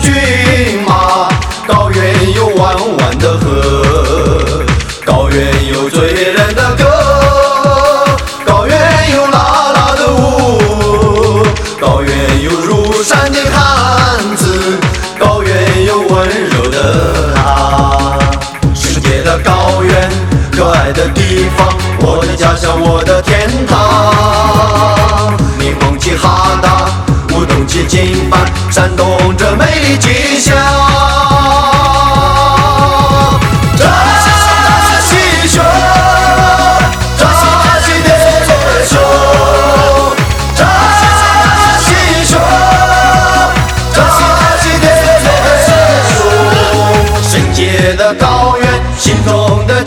骏马高原有弯弯的河，高原有醉人的歌，高原有辣辣的舞，高原有如山的汉子，高原有温柔的她，世界的高原，可爱的地方，我的家乡，我的天堂，你捧起哈达。闪动着美丽吉祥。扎西熊，扎西的熊，扎西熊，扎西的熊。圣洁的高原，心中的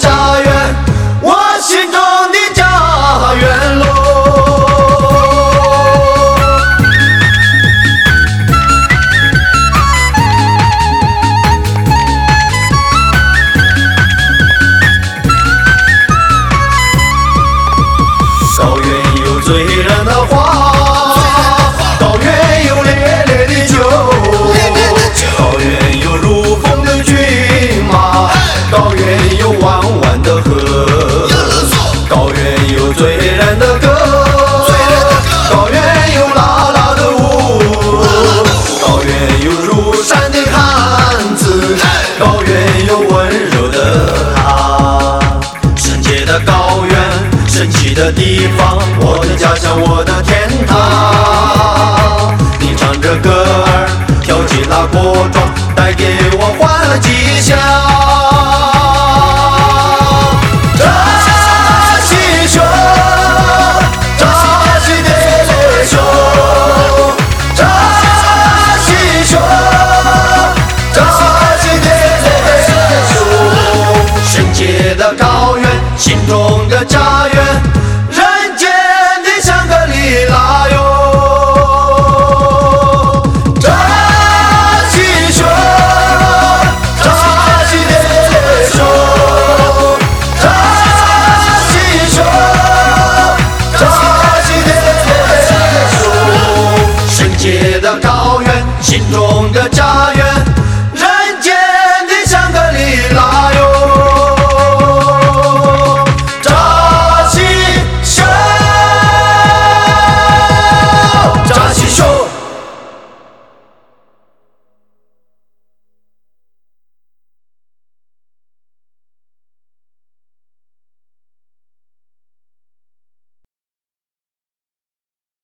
神奇的地方，我的家乡，我的天堂。你唱着歌儿，跳起那国庄，带给我欢乐吉祥。扎西熊，扎西的熊，扎西熊，扎西的熊。圣洁的高原，心中家园，人间的香格里拉哟。扎西熊，扎西的熊，扎西熊，扎西的熊。圣洁的高原，心中的家园。